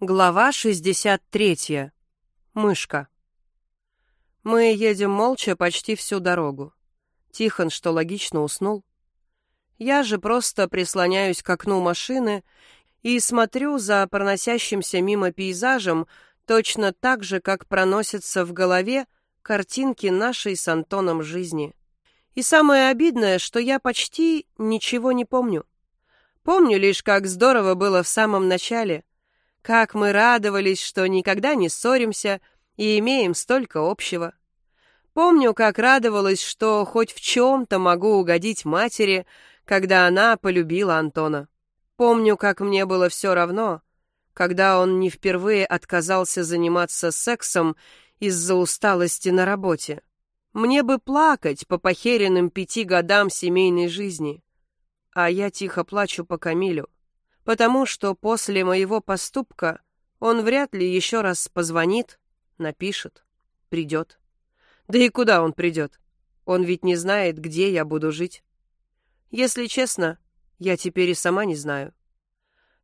Глава 63. Мышка. Мы едем молча почти всю дорогу. Тихон, что логично, уснул. Я же просто прислоняюсь к окну машины и смотрю за проносящимся мимо пейзажем точно так же, как проносятся в голове картинки нашей с Антоном жизни. И самое обидное, что я почти ничего не помню. Помню лишь, как здорово было в самом начале — как мы радовались, что никогда не ссоримся и имеем столько общего. Помню, как радовалась, что хоть в чем-то могу угодить матери, когда она полюбила Антона. Помню, как мне было все равно, когда он не впервые отказался заниматься сексом из-за усталости на работе. Мне бы плакать по похеренным пяти годам семейной жизни. А я тихо плачу по Камилю потому что после моего поступка он вряд ли еще раз позвонит, напишет, придет. Да и куда он придет? Он ведь не знает, где я буду жить. Если честно, я теперь и сама не знаю.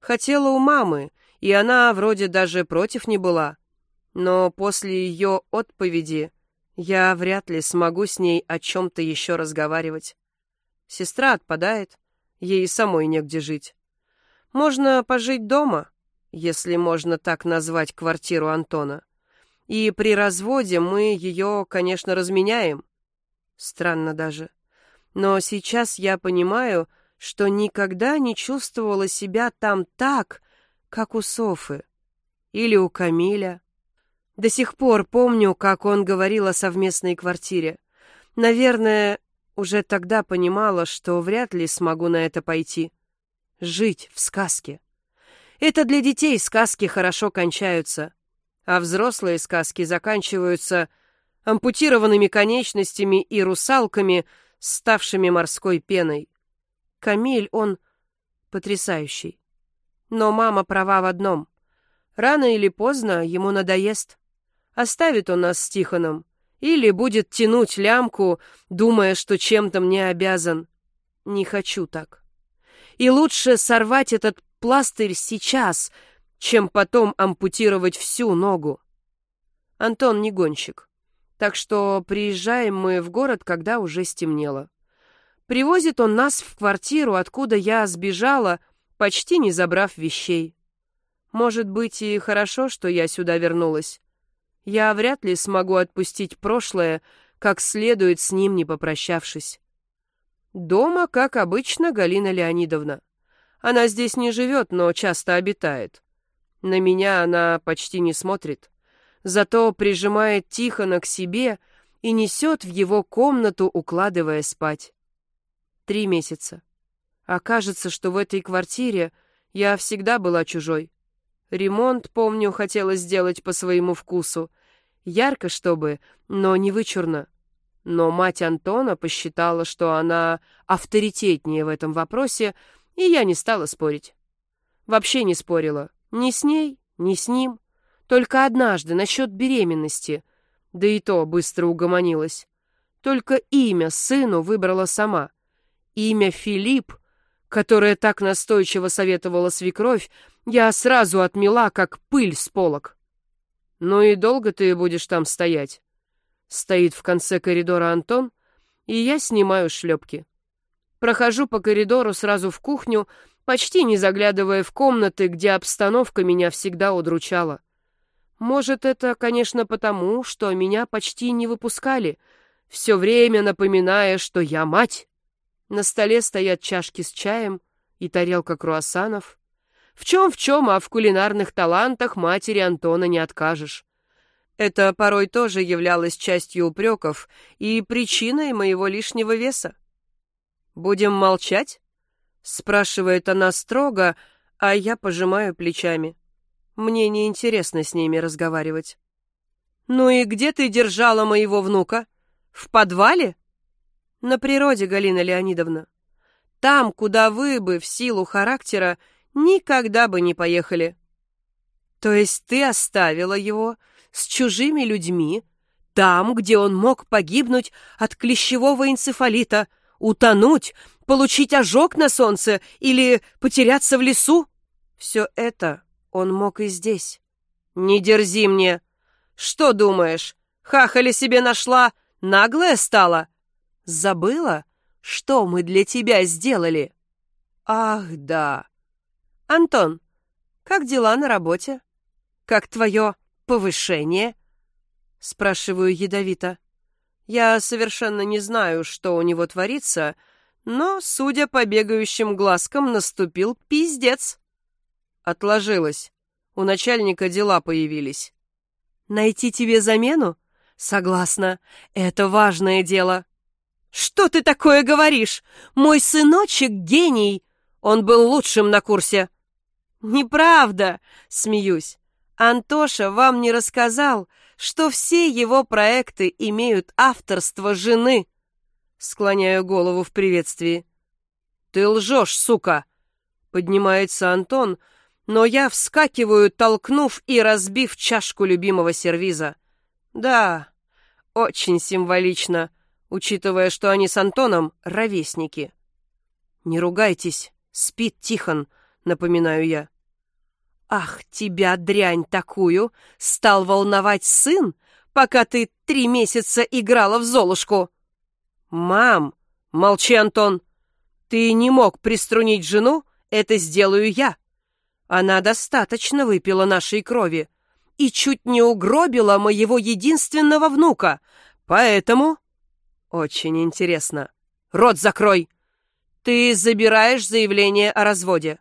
Хотела у мамы, и она вроде даже против не была. Но после ее отповеди я вряд ли смогу с ней о чем-то еще разговаривать. Сестра отпадает, ей самой негде жить. Можно пожить дома, если можно так назвать квартиру Антона. И при разводе мы ее, конечно, разменяем. Странно даже. Но сейчас я понимаю, что никогда не чувствовала себя там так, как у Софы. Или у Камиля. До сих пор помню, как он говорил о совместной квартире. Наверное, уже тогда понимала, что вряд ли смогу на это пойти жить в сказке. Это для детей сказки хорошо кончаются, а взрослые сказки заканчиваются ампутированными конечностями и русалками, ставшими морской пеной. Камиль, он потрясающий. Но мама права в одном. Рано или поздно ему надоест. Оставит он нас с Тихоном. Или будет тянуть лямку, думая, что чем-то мне обязан. Не хочу так. И лучше сорвать этот пластырь сейчас, чем потом ампутировать всю ногу. Антон не гонщик, так что приезжаем мы в город, когда уже стемнело. Привозит он нас в квартиру, откуда я сбежала, почти не забрав вещей. Может быть, и хорошо, что я сюда вернулась. Я вряд ли смогу отпустить прошлое, как следует с ним не попрощавшись. Дома, как обычно, Галина Леонидовна. Она здесь не живет, но часто обитает. На меня она почти не смотрит. Зато прижимает Тихона к себе и несет в его комнату, укладывая спать. Три месяца. Окажется, что в этой квартире я всегда была чужой. Ремонт, помню, хотела сделать по своему вкусу. Ярко, чтобы, но не вычурно. Но мать Антона посчитала, что она авторитетнее в этом вопросе, и я не стала спорить. Вообще не спорила. Ни с ней, ни с ним. Только однажды насчет беременности. Да и то быстро угомонилась. Только имя сыну выбрала сама. Имя Филипп, которое так настойчиво советовала свекровь, я сразу отмела, как пыль с полок. «Ну и долго ты будешь там стоять?» Стоит в конце коридора Антон, и я снимаю шлепки. Прохожу по коридору сразу в кухню, почти не заглядывая в комнаты, где обстановка меня всегда удручала. Может, это, конечно, потому, что меня почти не выпускали, все время напоминая, что я мать. На столе стоят чашки с чаем и тарелка круассанов. В чем-в чем, а в кулинарных талантах матери Антона не откажешь. Это порой тоже являлось частью упреков и причиной моего лишнего веса. «Будем молчать?» — спрашивает она строго, а я пожимаю плечами. Мне неинтересно с ними разговаривать. «Ну и где ты держала моего внука? В подвале?» «На природе, Галина Леонидовна. Там, куда вы бы в силу характера никогда бы не поехали». «То есть ты оставила его с чужими людьми, там, где он мог погибнуть от клещевого энцефалита, утонуть, получить ожог на солнце или потеряться в лесу. Все это Он мог и здесь. «Не дерзи мне! Что думаешь, хахали себе нашла, наглая стала? Забыла, что мы для тебя сделали?» «Ах, да! Антон, как дела на работе? Как твое повышение?» Спрашиваю ядовито. Я совершенно не знаю, что у него творится, но, судя по бегающим глазкам, наступил пиздец. Отложилось. У начальника дела появились. Найти тебе замену? Согласна. Это важное дело. Что ты такое говоришь? Мой сыночек гений. Он был лучшим на курсе. Неправда, смеюсь. Антоша вам не рассказал, что все его проекты имеют авторство жены. Склоняю голову в приветствии. Ты лжешь, сука! Поднимается Антон, но я вскакиваю, толкнув и разбив чашку любимого сервиза. Да, очень символично, учитывая, что они с Антоном ровесники. Не ругайтесь, спит Тихон, напоминаю я. Ах, тебя, дрянь такую, стал волновать сын, пока ты три месяца играла в Золушку. Мам, молчи, Антон. Ты не мог приструнить жену, это сделаю я. Она достаточно выпила нашей крови и чуть не угробила моего единственного внука. Поэтому... Очень интересно. Рот закрой. Ты забираешь заявление о разводе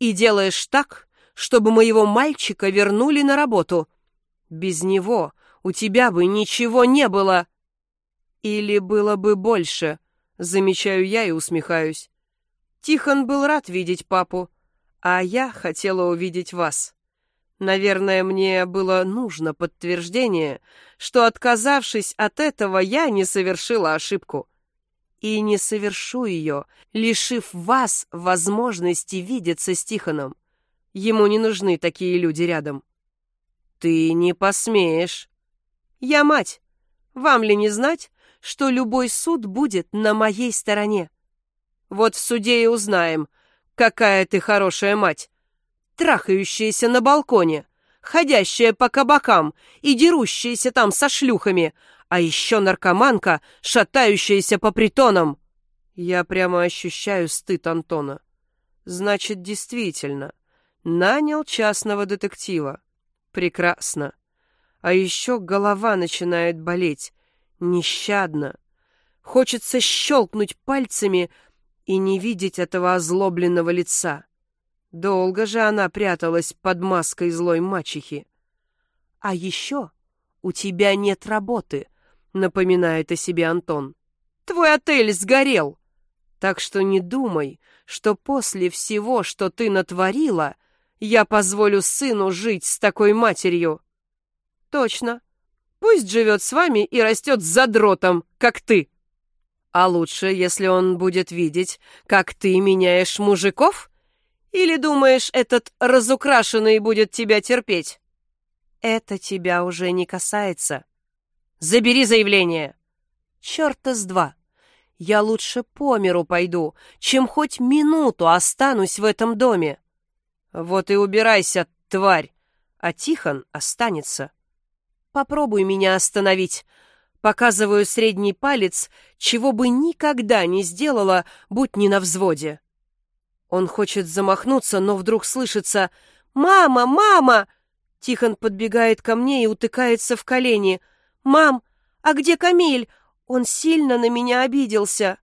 и делаешь так, чтобы моего мальчика вернули на работу. Без него у тебя бы ничего не было. Или было бы больше, замечаю я и усмехаюсь. Тихон был рад видеть папу, а я хотела увидеть вас. Наверное, мне было нужно подтверждение, что, отказавшись от этого, я не совершила ошибку. И не совершу ее, лишив вас возможности видеться с Тихоном. Ему не нужны такие люди рядом. Ты не посмеешь. Я мать. Вам ли не знать, что любой суд будет на моей стороне? Вот в суде и узнаем — Какая ты хорошая мать! Трахающаяся на балконе, ходящая по кабакам и дерущаяся там со шлюхами, а еще наркоманка, шатающаяся по притонам. Я прямо ощущаю стыд Антона. Значит, действительно, нанял частного детектива. Прекрасно. А еще голова начинает болеть. Нещадно. Хочется щелкнуть пальцами, и не видеть этого озлобленного лица. Долго же она пряталась под маской злой мачехи. «А еще у тебя нет работы», — напоминает о себе Антон. «Твой отель сгорел, так что не думай, что после всего, что ты натворила, я позволю сыну жить с такой матерью». «Точно. Пусть живет с вами и растет задротом, как ты». А лучше, если он будет видеть, как ты меняешь мужиков? Или думаешь, этот разукрашенный будет тебя терпеть? Это тебя уже не касается. Забери заявление. Чёрта с два. Я лучше по миру пойду, чем хоть минуту останусь в этом доме. Вот и убирайся, тварь, а Тихон останется. Попробуй меня остановить, Показываю средний палец, чего бы никогда не сделала, будь не на взводе. Он хочет замахнуться, но вдруг слышится «Мама! Мама!» Тихон подбегает ко мне и утыкается в колени. «Мам, а где Камиль? Он сильно на меня обиделся».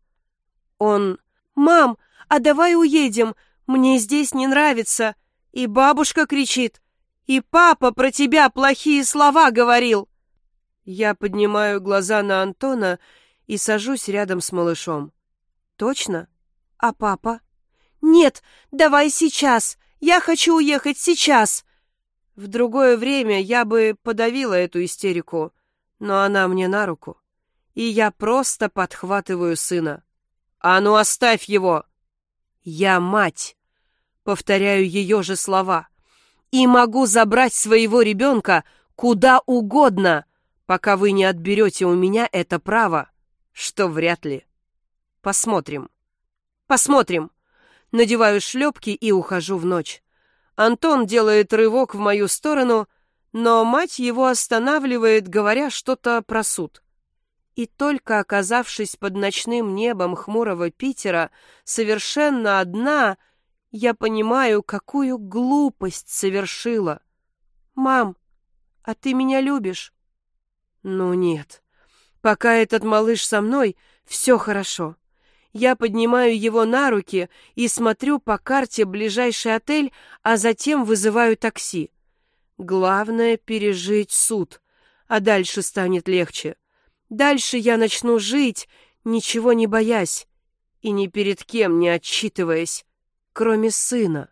Он «Мам, а давай уедем, мне здесь не нравится». И бабушка кричит. «И папа про тебя плохие слова говорил». Я поднимаю глаза на Антона и сажусь рядом с малышом. «Точно? А папа?» «Нет, давай сейчас! Я хочу уехать сейчас!» В другое время я бы подавила эту истерику, но она мне на руку, и я просто подхватываю сына. «А ну оставь его!» «Я мать!» Повторяю ее же слова. «И могу забрать своего ребенка куда угодно!» пока вы не отберете у меня это право, что вряд ли. Посмотрим. Посмотрим. Надеваю шлепки и ухожу в ночь. Антон делает рывок в мою сторону, но мать его останавливает, говоря что-то про суд. И только оказавшись под ночным небом хмурого Питера, совершенно одна, я понимаю, какую глупость совершила. «Мам, а ты меня любишь?» «Ну нет. Пока этот малыш со мной, все хорошо. Я поднимаю его на руки и смотрю по карте ближайший отель, а затем вызываю такси. Главное — пережить суд, а дальше станет легче. Дальше я начну жить, ничего не боясь и ни перед кем не отчитываясь, кроме сына.